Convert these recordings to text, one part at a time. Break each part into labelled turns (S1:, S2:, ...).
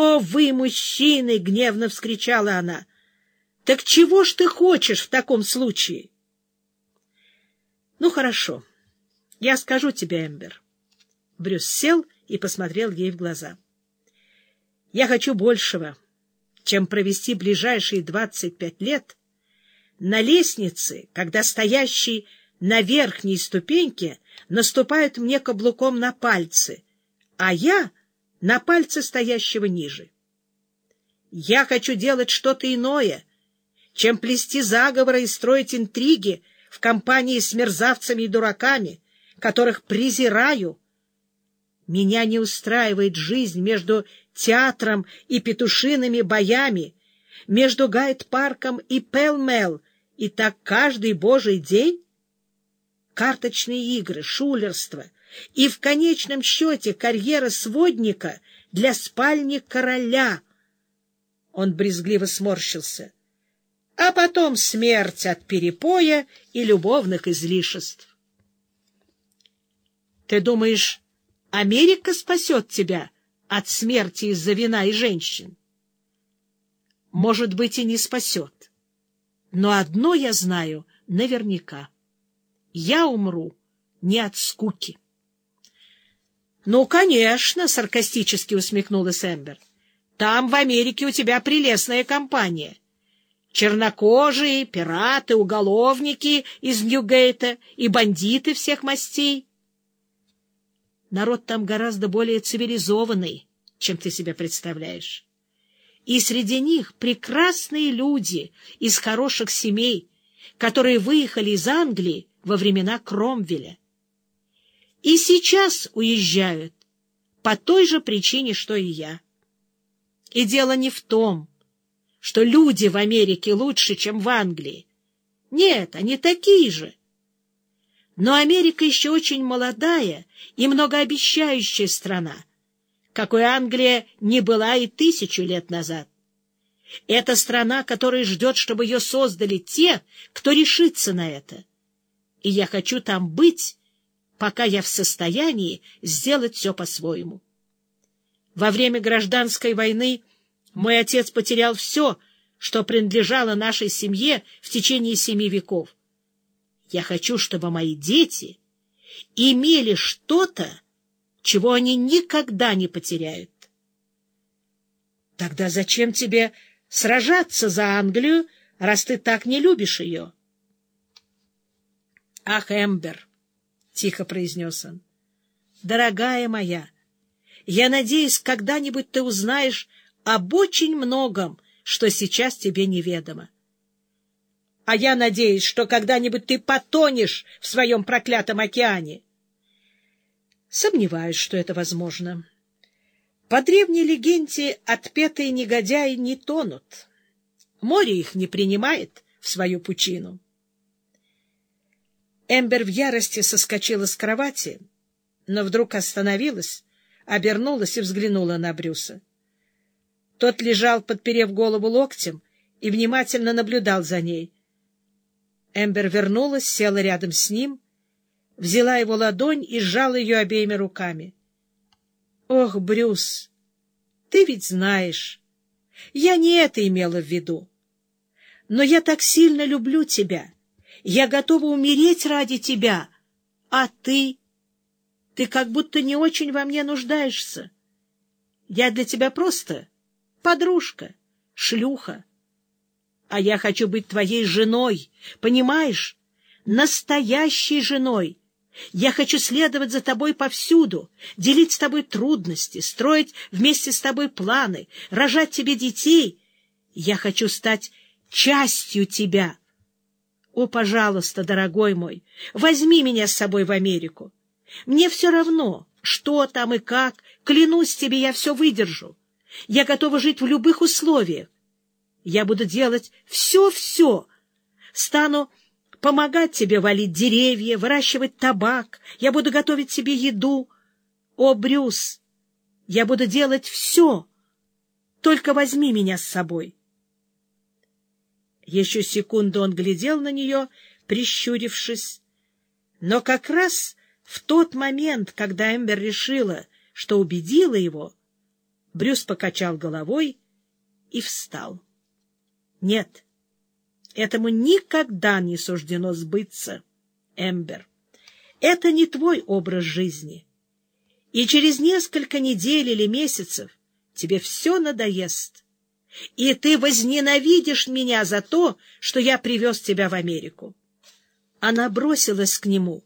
S1: «О, вы, мужчины!» — гневно вскричала она. «Так чего ж ты хочешь в таком случае?» «Ну, хорошо. Я скажу тебе, Эмбер». Брюс сел и посмотрел ей в глаза. «Я хочу большего, чем провести ближайшие двадцать пять лет на лестнице, когда стоящий на верхней ступеньке наступает мне каблуком на пальцы, а я — на пальцы стоящего ниже. Я хочу делать что-то иное, чем плести заговоры и строить интриги в компании с мерзавцами и дураками, которых презираю. Меня не устраивает жизнь между театром и петушиными боями, между Гайд-парком и Пелмел, и так каждый божий день? Карточные игры, шулерство и, в конечном счете, карьера сводника для спальни короля. Он брезгливо сморщился а потом смерть от перепоя и любовных излишеств. Ты думаешь, Америка спасет тебя от смерти из-за вина и женщин? Может быть, и не спасет. Но одно я знаю наверняка. Я умру не от скуки. — Ну, конечно, — саркастически усмехнулась Эмбер. — Там, в Америке, у тебя прелестная компания — чернокожие, пираты, уголовники из Ньюгейта и бандиты всех мастей. Народ там гораздо более цивилизованный, чем ты себе представляешь. И среди них прекрасные люди из хороших семей, которые выехали из Англии во времена Кромвеля. И сейчас уезжают по той же причине, что и я. И дело не в том, что люди в Америке лучше, чем в Англии. Нет, они такие же. Но Америка еще очень молодая и многообещающая страна, какой Англия не была и тысячу лет назад. Это страна, которая ждет, чтобы ее создали те, кто решится на это. И я хочу там быть, пока я в состоянии сделать все по-своему. Во время гражданской войны мой отец потерял все, что принадлежало нашей семье в течение семи веков. Я хочу, чтобы мои дети имели что-то, чего они никогда не потеряют. Тогда зачем тебе сражаться за Англию, раз ты так не любишь ее? — Ах, Эмбер, — тихо произнес он, — дорогая моя, я надеюсь, когда-нибудь ты узнаешь, об очень многом, что сейчас тебе неведомо. А я надеюсь, что когда-нибудь ты потонешь в своем проклятом океане. Сомневаюсь, что это возможно. По древней легенде отпетые негодяи не тонут. Море их не принимает в свою пучину. Эмбер в ярости соскочила с кровати, но вдруг остановилась, обернулась и взглянула на Брюса. Тот лежал, подперев голову локтем, и внимательно наблюдал за ней. Эмбер вернулась, села рядом с ним, взяла его ладонь и сжала ее обеими руками. — Ох, Брюс, ты ведь знаешь, я не это имела в виду. Но я так сильно люблю тебя. Я готова умереть ради тебя. А ты? Ты как будто не очень во мне нуждаешься. Я для тебя просто подружка, шлюха. А я хочу быть твоей женой, понимаешь? Настоящей женой. Я хочу следовать за тобой повсюду, делить с тобой трудности, строить вместе с тобой планы, рожать тебе детей. Я хочу стать частью тебя. О, пожалуйста, дорогой мой, возьми меня с собой в Америку. Мне все равно, что там и как, клянусь тебе, я все выдержу. Я готова жить в любых условиях. Я буду делать все-все. Стану помогать тебе валить деревья, выращивать табак. Я буду готовить себе еду. О, Брюс, я буду делать все. Только возьми меня с собой. Еще секунду он глядел на нее, прищурившись. Но как раз в тот момент, когда Эмбер решила, что убедила его, Брюс покачал головой и встал. — Нет, этому никогда не суждено сбыться, Эмбер. Это не твой образ жизни. И через несколько недель или месяцев тебе все надоест. И ты возненавидишь меня за то, что я привез тебя в Америку. Она бросилась к нему,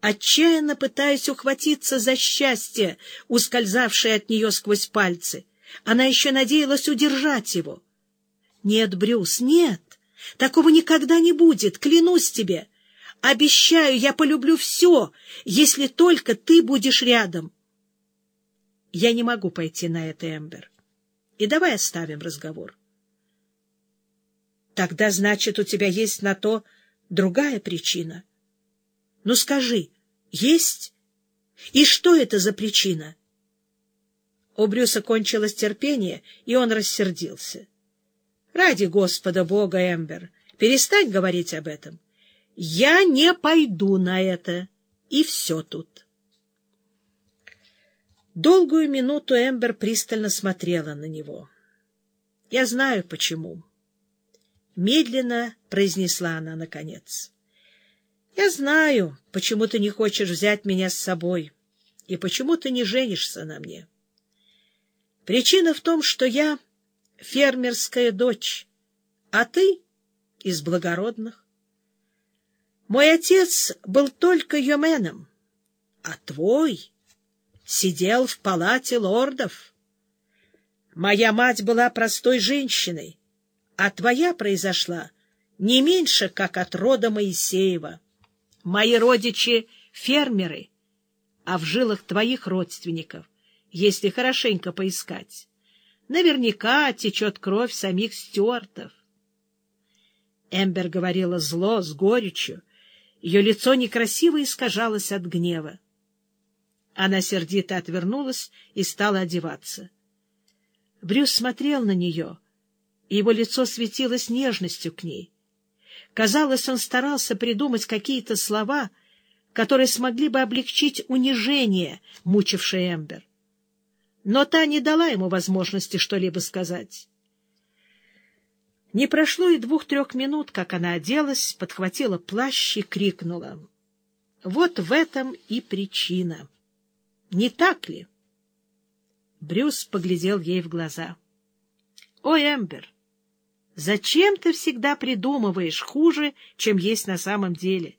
S1: отчаянно пытаясь ухватиться за счастье, ускользавшее от нее сквозь пальцы. Она еще надеялась удержать его. — Нет, Брюс, нет, такого никогда не будет, клянусь тебе. Обещаю, я полюблю все, если только ты будешь рядом. — Я не могу пойти на это, Эмбер. И давай оставим разговор. — Тогда, значит, у тебя есть на то другая причина. Ну скажи, есть? И что это за причина? У Брюса кончилось терпение, и он рассердился. — Ради Господа Бога, Эмбер, перестань говорить об этом. Я не пойду на это, и все тут. Долгую минуту Эмбер пристально смотрела на него. — Я знаю, почему. Медленно произнесла она наконец. — Я знаю, почему ты не хочешь взять меня с собой, и почему ты не женишься на мне. Причина в том, что я фермерская дочь, а ты из благородных. Мой отец был только йоменом, а твой сидел в палате лордов. Моя мать была простой женщиной, а твоя произошла не меньше, как от рода Моисеева. Мои родичи — фермеры, а в жилах твоих родственников, если хорошенько поискать, наверняка течет кровь самих Стюартов. Эмбер говорила зло, с горечью. Ее лицо некрасиво искажалось от гнева. Она сердито отвернулась и стала одеваться. Брюс смотрел на нее — и его лицо светилось нежностью к ней. Казалось, он старался придумать какие-то слова, которые смогли бы облегчить унижение, мучившее Эмбер. Но та не дала ему возможности что-либо сказать. Не прошло и двух-трех минут, как она оделась, подхватила плащ и крикнула. Вот в этом и причина. Не так ли? Брюс поглядел ей в глаза. — О, Эмбер! Зачем ты всегда придумываешь хуже, чем есть на самом деле?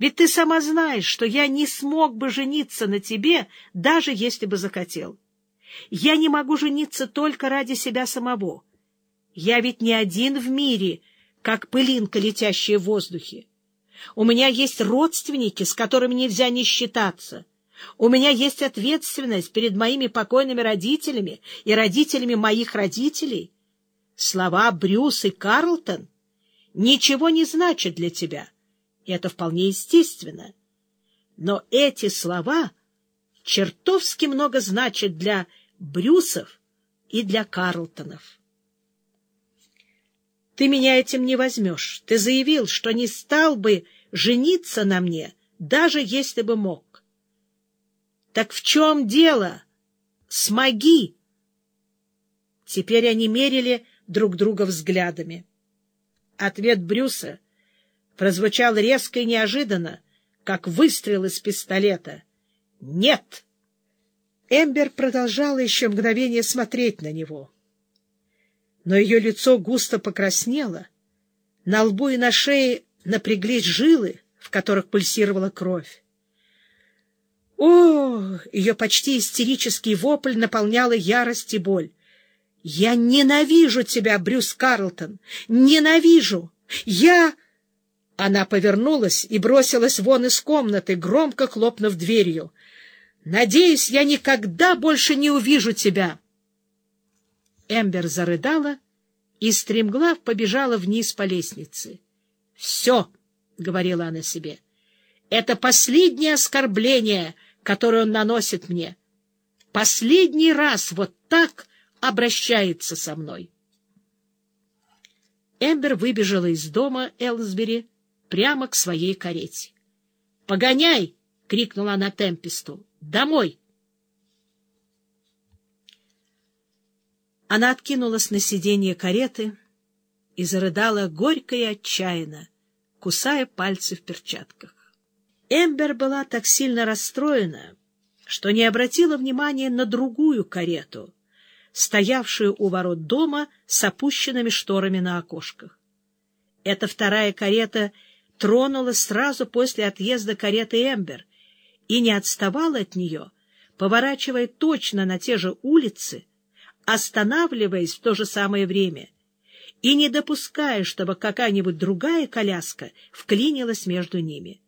S1: Ведь ты сама знаешь, что я не смог бы жениться на тебе, даже если бы захотел. Я не могу жениться только ради себя самого. Я ведь не один в мире, как пылинка, летящая в воздухе. У меня есть родственники, с которыми нельзя не считаться. У меня есть ответственность перед моими покойными родителями и родителями моих родителей — слова Брюс и Карлтон ничего не значат для тебя, и это вполне естественно. Но эти слова чертовски много значат для Брюсов и для Карлтонов. Ты меня этим не возьмешь. Ты заявил, что не стал бы жениться на мне, даже если бы мог. Так в чем дело? Смоги! Теперь они мерили друг друга взглядами. Ответ Брюса прозвучал резко и неожиданно, как выстрел из пистолета. «Нет!» Эмбер продолжала еще мгновение смотреть на него. Но ее лицо густо покраснело, на лбу и на шее напряглись жилы, в которых пульсировала кровь. О, ее почти истерический вопль наполняла ярость и боль. «Я ненавижу тебя, Брюс Карлтон! Ненавижу! Я...» Она повернулась и бросилась вон из комнаты, громко хлопнув дверью. «Надеюсь, я никогда больше не увижу тебя!» Эмбер зарыдала и, стремглав, побежала вниз по лестнице. «Все!» — говорила она себе. «Это последнее оскорбление, которое он наносит мне. Последний раз вот так...» обращается со мной. Эмбер выбежала из дома Элсбери прямо к своей карете. «Погоняй!» — крикнула она Темпесту. «Домой!» Она откинулась на сиденье кареты и зарыдала горько и отчаянно, кусая пальцы в перчатках. Эмбер была так сильно расстроена, что не обратила внимания на другую карету, стоявшую у ворот дома с опущенными шторами на окошках. Эта вторая карета тронулась сразу после отъезда кареты Эмбер и не отставала от нее, поворачивая точно на те же улицы, останавливаясь в то же самое время и не допуская, чтобы какая-нибудь другая коляска вклинилась между ними.